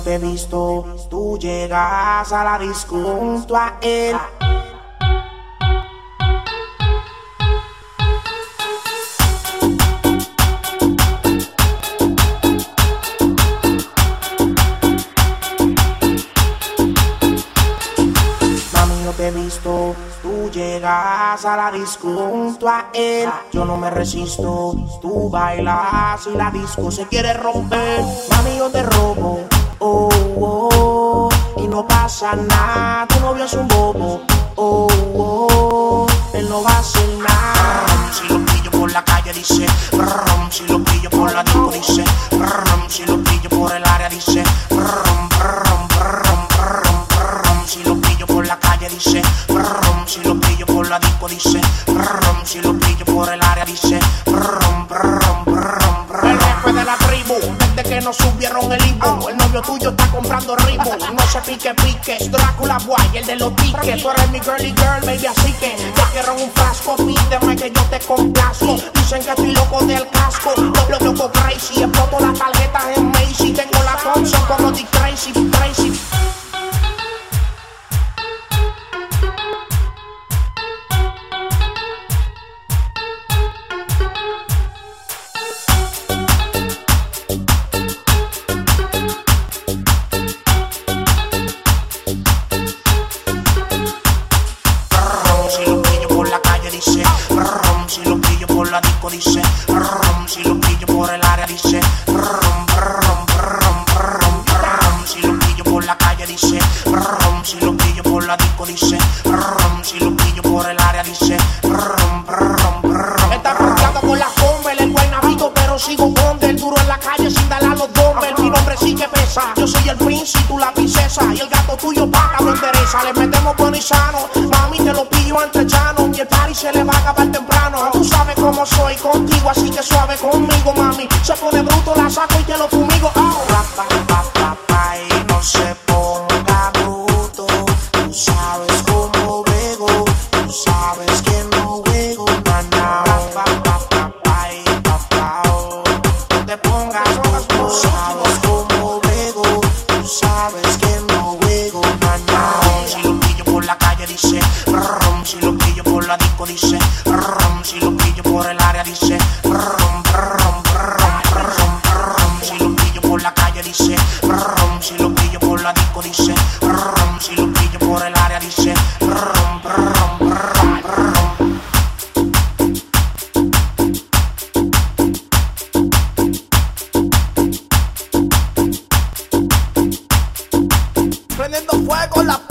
yo te he visto, tú llegas a la disco junto a él. He visto, tú llegas a la disco junto a él. Yo no me resisto, tú bailas y la disco se quiere romper. Es un bobo, oh, oh, él no va a hacer nada. Si lo pillo por la calle dice, brum, si lo pillo por la disco dice, brum, si lo pillo por el área dice, brum, brum, brum, brum, brum, si lo pillo por la calle dice, brum, si lo pillo por la disco dice, brum, si lo pillo por el área dice, está comprando ritmo, no se pique pique, es Drácula Boy, el de los tickets, tú eres mi girly girl, baby, así que te quiero un frasco, pídeme que yo te complazco, dicen que estoy loco del casco, loco, loco, crazy, exploto por la disco dice, brum, si lo pillo por el área dice, si lo pillo por la calle dice, brum, si lo pillo por la disco dice, brum, si lo pillo por el área dice, brum, brum, brum. Está bloqueado con la comba, el buen navito, pero sigo con el duro en la calle sin darle a los dumbbells. Mi nombre sí que pesa, yo soy el príncipe, tú la princesa, y el gato tuyo paga no endereza. Le metemos bueno y sano, mami te lo pillo entre llano, y el party se le va a acabar temprano. Tú sabes cómo soy contigo, así que suave conmigo, mami. Se pone bruto, la saco y te lo la disco dice, brum, si lo pillo por el área dice, brum, brum, brum, si lo pillo por la calle dice, brum, si lo pillo por la disco dice, brum, si lo pillo por el área dice, brum, brum, brum, brum. Prendiendo fuego la